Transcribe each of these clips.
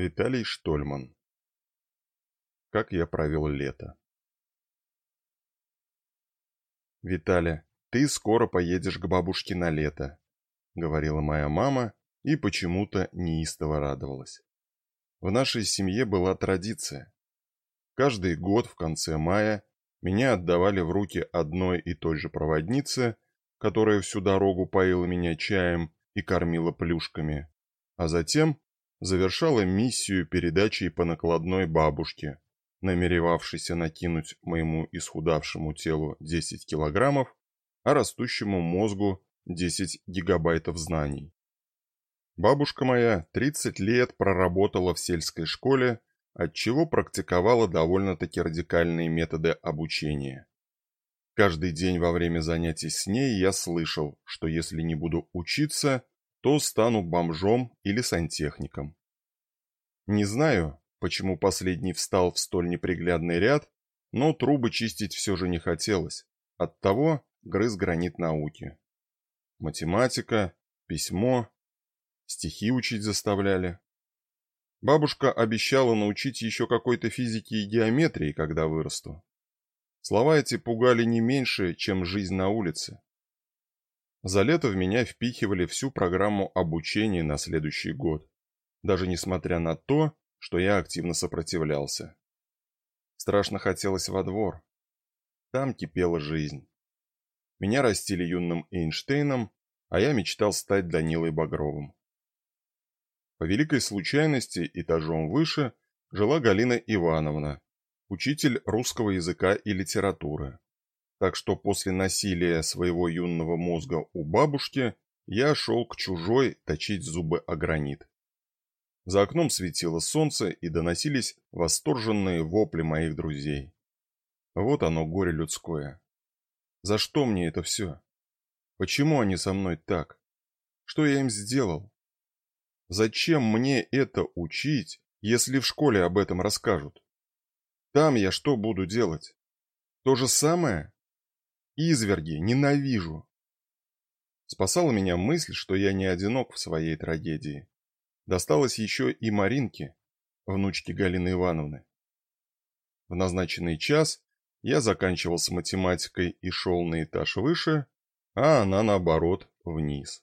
Виталий Штольман. Как я провел лето. «Виталя, ты скоро поедешь к бабушке на лето», — говорила моя мама и почему-то неистово радовалась. В нашей семье была традиция. Каждый год в конце мая меня отдавали в руки одной и той же проводнице, которая всю дорогу поила меня чаем и кормила плюшками, а затем завершала миссию передачей по накладной бабушке, намеревавшейся накинуть моему исхудавшему телу 10 килограммов, а растущему мозгу 10 гигабайтов знаний. Бабушка моя 30 лет проработала в сельской школе, отчего практиковала довольно-таки радикальные методы обучения. Каждый день во время занятий с ней я слышал, что если не буду учиться, то стану бомжом или сантехником. Не знаю, почему последний встал в столь неприглядный ряд, но трубы чистить все же не хотелось, оттого грыз гранит науки. Математика, письмо, стихи учить заставляли. Бабушка обещала научить еще какой-то физике и геометрии, когда вырасту. Слова эти пугали не меньше, чем жизнь на улице. За лето в меня впихивали всю программу обучения на следующий год, даже несмотря на то, что я активно сопротивлялся. Страшно хотелось во двор. Там кипела жизнь. Меня растили юным Эйнштейном, а я мечтал стать Данилой Багровым. По великой случайности этажом выше жила Галина Ивановна, учитель русского языка и литературы так что после насилия своего юного мозга у бабушки я шел к чужой точить зубы о гранит. За окном светило солнце и доносились восторженные вопли моих друзей. Вот оно, горе людское. За что мне это все? Почему они со мной так? Что я им сделал? Зачем мне это учить, если в школе об этом расскажут? Там я что буду делать? То же самое? Изверги, ненавижу. Спасала меня мысль, что я не одинок в своей трагедии. Досталось еще и Маринке, внучке Галины Ивановны. В назначенный час я заканчивал с математикой и шел на этаж выше, а она, наоборот, вниз.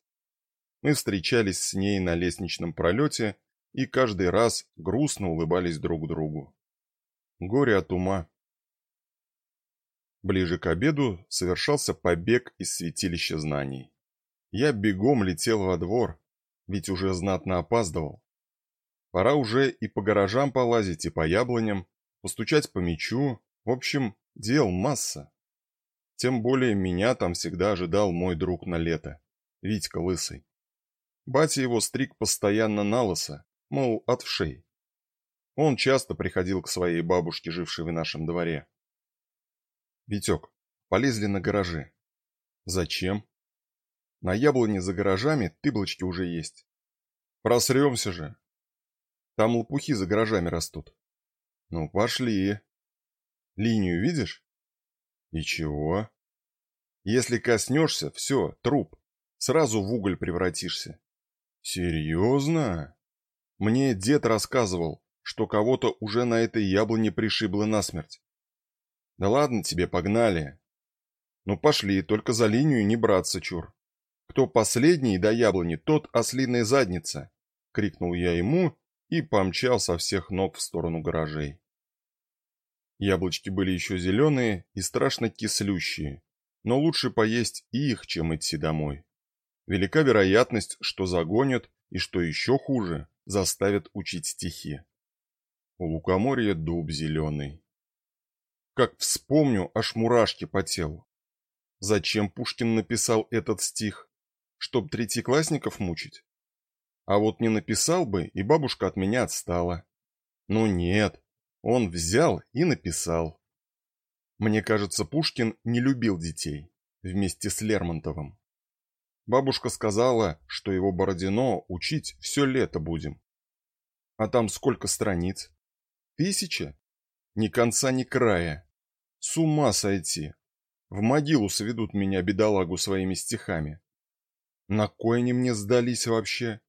Мы встречались с ней на лестничном пролете и каждый раз грустно улыбались друг другу. Горе от ума. Ближе к обеду совершался побег из святилища знаний. Я бегом летел во двор, ведь уже знатно опаздывал. Пора уже и по гаражам полазить, и по яблоням, постучать по мячу, в общем, дел масса. Тем более меня там всегда ожидал мой друг на лето, Витька Лысый. Батя его стриг постоянно на лысо, мол, от вшей. Он часто приходил к своей бабушке, жившей в нашем дворе. Витек, полезли на гаражи. Зачем? На яблоне за гаражами тыблочки уже есть. Просремся же. Там лопухи за гаражами растут. Ну, пошли. Линию видишь? И чего? Если коснешься, все, труп. Сразу в уголь превратишься. Серьезно? Мне дед рассказывал, что кого-то уже на этой яблоне пришибло насмерть. Да ладно тебе, погнали. Ну пошли, только за линию не браться, чур. Кто последний до яблони, тот ослиная задница, крикнул я ему и помчал со всех ног в сторону гаражей. Яблочки были еще зеленые и страшно кислющие, но лучше поесть их, чем идти домой. Велика вероятность, что загонят и, что еще хуже, заставят учить стихи. У лукоморья дуб зеленый. Как вспомню, аж мурашки по телу. Зачем Пушкин написал этот стих? Чтоб третьеклассников мучить? А вот не написал бы, и бабушка от меня отстала. Ну нет, он взял и написал. Мне кажется, Пушкин не любил детей, вместе с Лермонтовым. Бабушка сказала, что его Бородино учить все лето будем. А там сколько страниц? Тысяча? Ни конца, ни края. С ума сойти. В могилу сведут меня, бедолагу, своими стихами. На кой они мне сдались вообще?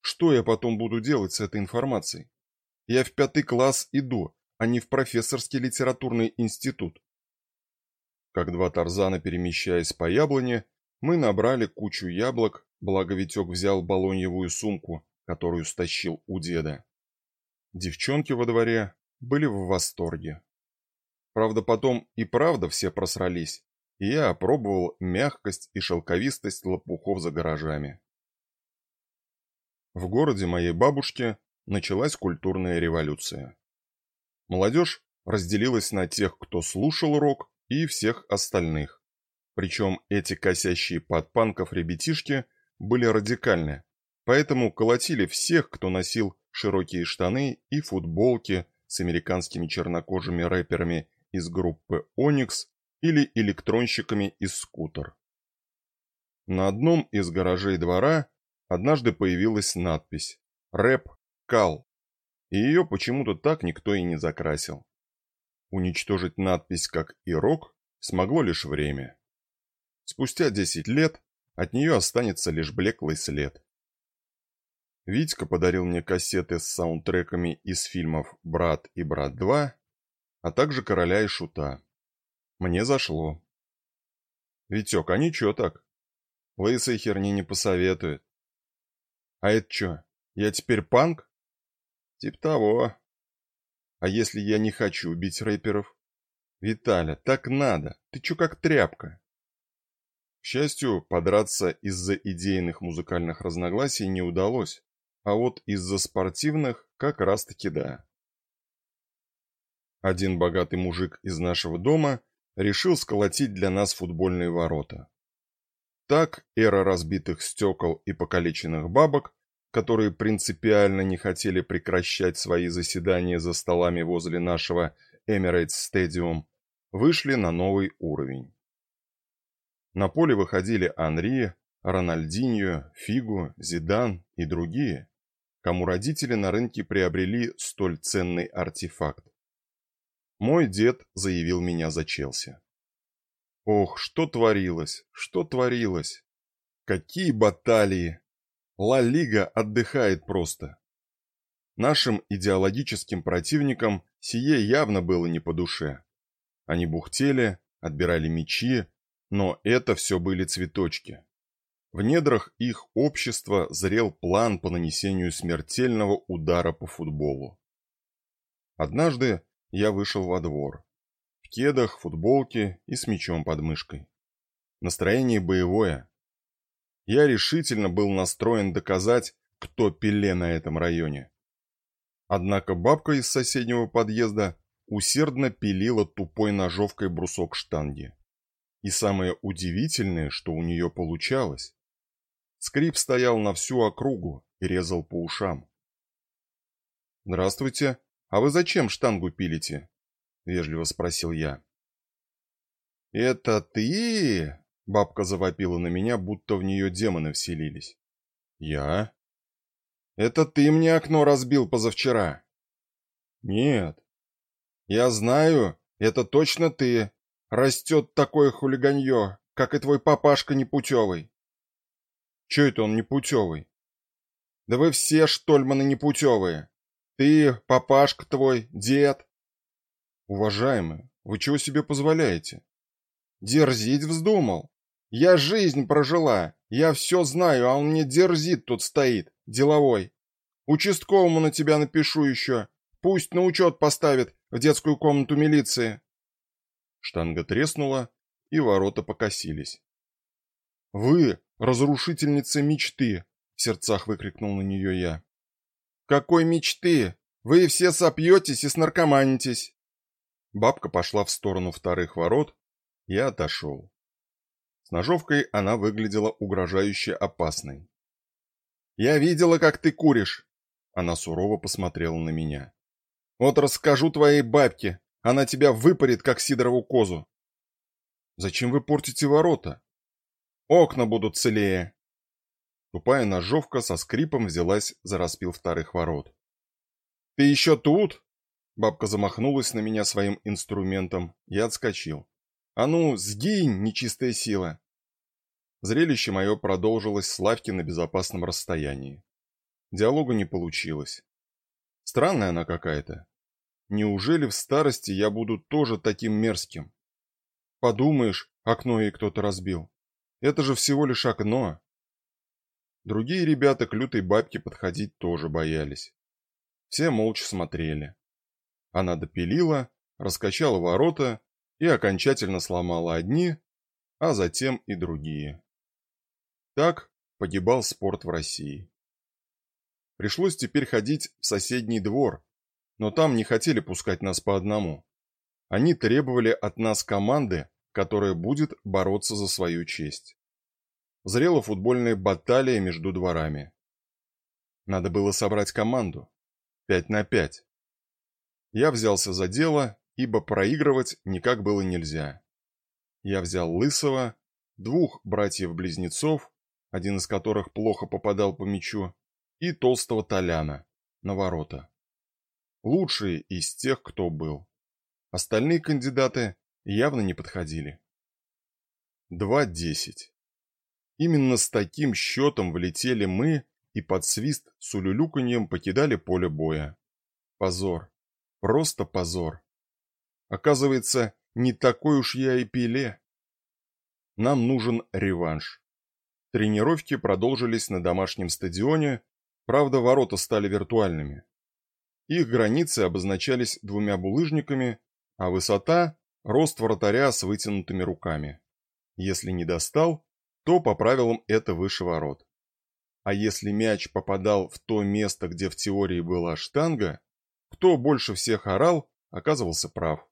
Что я потом буду делать с этой информацией? Я в пятый класс иду, а не в профессорский литературный институт. Как два тарзана, перемещаясь по яблоне, мы набрали кучу яблок, благо Витек взял балоньевую сумку, которую стащил у деда. Девчонки во дворе были в восторге. Правда, потом и правда все просрались, я опробовал мягкость и шелковистость лопухов за гаражами. В городе моей бабушки началась культурная революция. Молодежь разделилась на тех, кто слушал рок, и всех остальных. Причем эти косящие под панков ребятишки были радикальны, поэтому колотили всех, кто носил широкие штаны и футболки с американскими чернокожими рэперами из группы Onyx или электронщиками из скутер. На одном из гаражей двора однажды появилась надпись «Рэп Кал», и ее почему-то так никто и не закрасил. Уничтожить надпись как и рок смогло лишь время. Спустя 10 лет от нее останется лишь блеклый след. Витька подарил мне кассеты с саундтреками из фильмов «Брат» и «Брат 2», а также «Короля и Шута». Мне зашло. Витек, а ничего так. Лысой херни не посоветует. А это что, я теперь панк? Тип того. А если я не хочу убить рэперов? Виталя, так надо. Ты чё как тряпка? К счастью, подраться из-за идейных музыкальных разногласий не удалось, а вот из-за спортивных как раз-таки да. Один богатый мужик из нашего дома решил сколотить для нас футбольные ворота. Так эра разбитых стекол и покалеченных бабок, которые принципиально не хотели прекращать свои заседания за столами возле нашего Emirates Stadium, вышли на новый уровень. На поле выходили Анри, Рональдиньо, Фигу, Зидан и другие, кому родители на рынке приобрели столь ценный артефакт. Мой дед заявил меня за Челси. Ох, что творилось, что творилось! Какие баталии! Ла Лига отдыхает просто. Нашим идеологическим противникам сие явно было не по душе. Они бухтели, отбирали мечи, но это все были цветочки. В недрах их общества зрел план по нанесению смертельного удара по футболу. Однажды я вышел во двор. В кедах, футболке и с мечом под мышкой. Настроение боевое. Я решительно был настроен доказать, кто пиле на этом районе. Однако бабка из соседнего подъезда усердно пилила тупой ножовкой брусок штанги. И самое удивительное, что у нее получалось. Скрип стоял на всю округу и резал по ушам. «Здравствуйте, а вы зачем штангу пилите?» — вежливо спросил я. «Это ты?» — бабка завопила на меня, будто в нее демоны вселились. «Я?» «Это ты мне окно разбил позавчера?» «Нет». «Я знаю, это точно ты. Растет такое хулиганье, как и твой папашка непутевый. Че это он непутевый? Да вы все штольманы непутевые. Ты, папашка твой, дед. Уважаемый, вы чего себе позволяете? Дерзить вздумал. Я жизнь прожила, я все знаю, а он мне дерзит тут стоит, деловой. Участковому на тебя напишу еще. Пусть на учет поставит в детскую комнату милиции. Штанга треснула, и ворота покосились. «Вы разрушительница мечты!» — в сердцах выкрикнул на нее я. «Какой мечты? Вы все сопьетесь и снаркоманитесь!» Бабка пошла в сторону вторых ворот, я отошел. С ножовкой она выглядела угрожающе опасной. «Я видела, как ты куришь!» Она сурово посмотрела на меня. «Вот расскажу твоей бабке, она тебя выпарит, как сидорову козу. Зачем вы портите ворота? Окна будут целее. Тупая ножовка со скрипом взялась за распил вторых ворот. Ты еще тут? Бабка замахнулась на меня своим инструментом. Я отскочил. А ну, сгинь, нечистая сила. Зрелище мое продолжилось с лавки на безопасном расстоянии. Диалога не получилось. Странная она какая-то. Неужели в старости я буду тоже таким мерзким? Подумаешь, окно ей кто-то разбил. Это же всего лишь окно. Другие ребята к лютой бабке подходить тоже боялись. Все молча смотрели. Она допилила, раскачала ворота и окончательно сломала одни, а затем и другие. Так погибал спорт в России. Пришлось теперь ходить в соседний двор, но там не хотели пускать нас по одному. Они требовали от нас команды, которая будет бороться за свою честь. Зрела футбольная баталия между дворами. Надо было собрать команду. Пять на пять. Я взялся за дело, ибо проигрывать никак было нельзя. Я взял Лысого, двух братьев-близнецов, один из которых плохо попадал по мячу, и толстого Толяна на ворота. Лучшие из тех, кто был. Остальные кандидаты явно не подходили. 2-10. Именно с таким счетом влетели мы и под свист с улюлюканьем покидали поле боя. Позор. Просто позор. Оказывается, не такой уж я и пиле. Нам нужен реванш. Тренировки продолжились на домашнем стадионе, правда ворота стали виртуальными. Их границы обозначались двумя булыжниками, а высота – рост вратаря с вытянутыми руками. Если не достал, то по правилам это выше ворот. А если мяч попадал в то место, где в теории была штанга, кто больше всех орал, оказывался прав.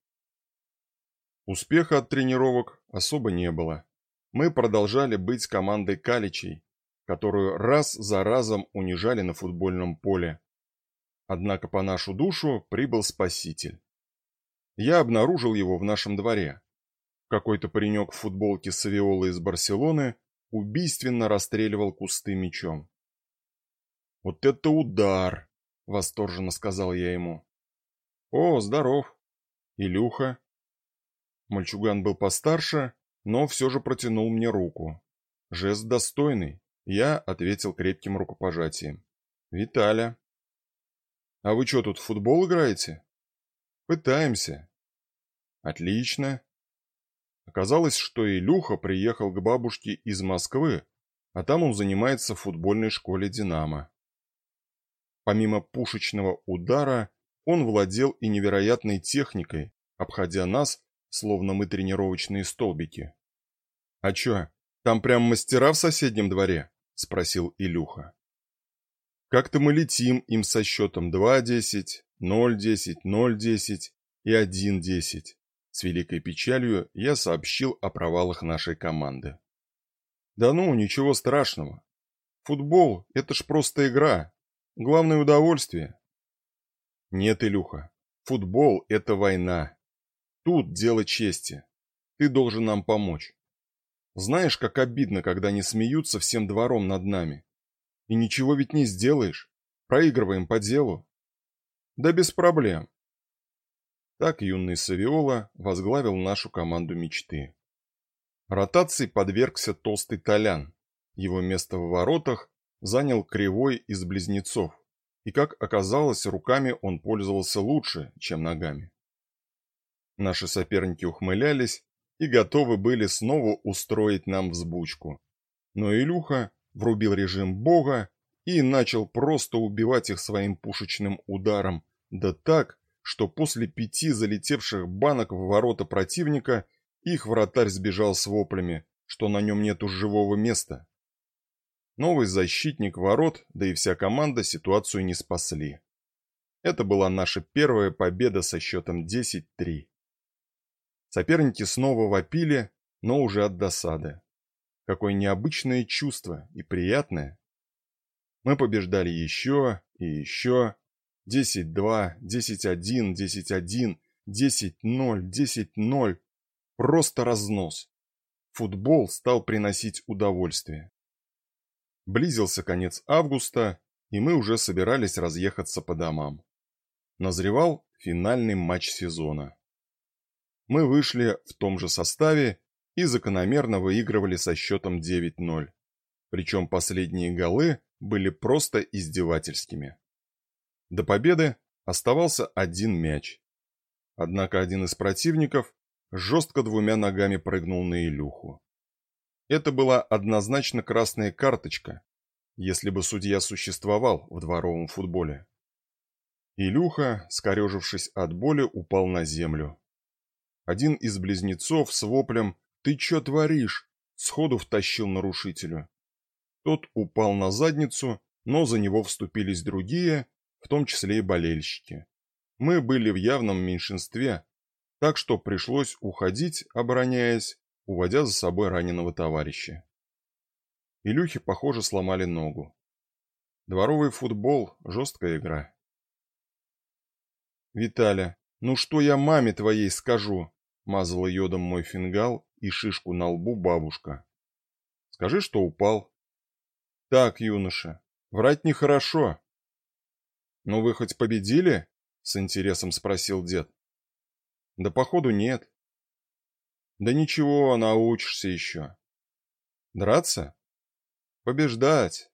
Успеха от тренировок особо не было. Мы продолжали быть командой Каличей, которую раз за разом унижали на футбольном поле. Однако по нашу душу прибыл спаситель. Я обнаружил его в нашем дворе. Какой-то паренек в футболке с авиолой из Барселоны убийственно расстреливал кусты мечом. «Вот это удар!» — восторженно сказал я ему. «О, здоров! Илюха!» Мальчуган был постарше, но все же протянул мне руку. Жест достойный. Я ответил крепким рукопожатием. «Виталя». «А вы что, тут в футбол играете?» «Пытаемся». «Отлично». Оказалось, что Илюха приехал к бабушке из Москвы, а там он занимается в футбольной школе «Динамо». Помимо пушечного удара, он владел и невероятной техникой, обходя нас словно мы тренировочные столбики. «А чё, там прям мастера в соседнем дворе?» — спросил Илюха. «Как-то мы летим им со счетом 2-10, 0-10, 0-10 и 1-10». С великой печалью я сообщил о провалах нашей команды. «Да ну, ничего страшного. Футбол — это ж просто игра. Главное удовольствие». «Нет, Илюха, футбол — это война. Тут дело чести. Ты должен нам помочь. Знаешь, как обидно, когда они смеются всем двором над нами. И ничего ведь не сделаешь. Проигрываем по делу. Да без проблем. Так юный Савиола возглавил нашу команду мечты. Ротации подвергся толстый Толян. Его место в воротах занял Кривой из Близнецов. И, как оказалось, руками он пользовался лучше, чем ногами. Наши соперники ухмылялись и готовы были снова устроить нам взбучку. Но Илюха врубил режим бога и начал просто убивать их своим пушечным ударом, да так, что после пяти залетевших банок в ворота противника их вратарь сбежал с воплями, что на нем нету живого места. Новый защитник ворот, да и вся команда ситуацию не спасли. Это была наша первая победа со счетом 10-3. Соперники снова вопили, но уже от досады. Какое необычное чувство и приятное. Мы побеждали еще и еще. 10-2, 10-1, 10-1, 10-0, 10-0. Просто разнос. Футбол стал приносить удовольствие. Близился конец августа, и мы уже собирались разъехаться по домам. Назревал финальный матч сезона мы вышли в том же составе и закономерно выигрывали со счетом 9-0. Причем последние голы были просто издевательскими. До победы Оставался один мяч. Однако один из противников жестко двумя ногами прыгнул на Илюху. Это была однозначно красная карточка, если бы судья существовал в дворовом футболе. Илюха, скорежившись от боли, упал на землю. Один из близнецов с воплем «Ты чё творишь?» сходу втащил нарушителю. Тот упал на задницу, но за него вступились другие, в том числе и болельщики. Мы были в явном меньшинстве, так что пришлось уходить, обороняясь, уводя за собой раненого товарища. Илюхе, похоже, сломали ногу. Дворовый футбол – жесткая игра. «Виталя, ну что я маме твоей скажу?» – мазала йодом мой фингал и шишку на лбу бабушка. «Скажи, что упал». «Так, юноша, врать нехорошо». «Ну вы хоть победили?» – с интересом спросил дед. «Да походу нет». «Да ничего, научишься еще». «Драться?» «Побеждать.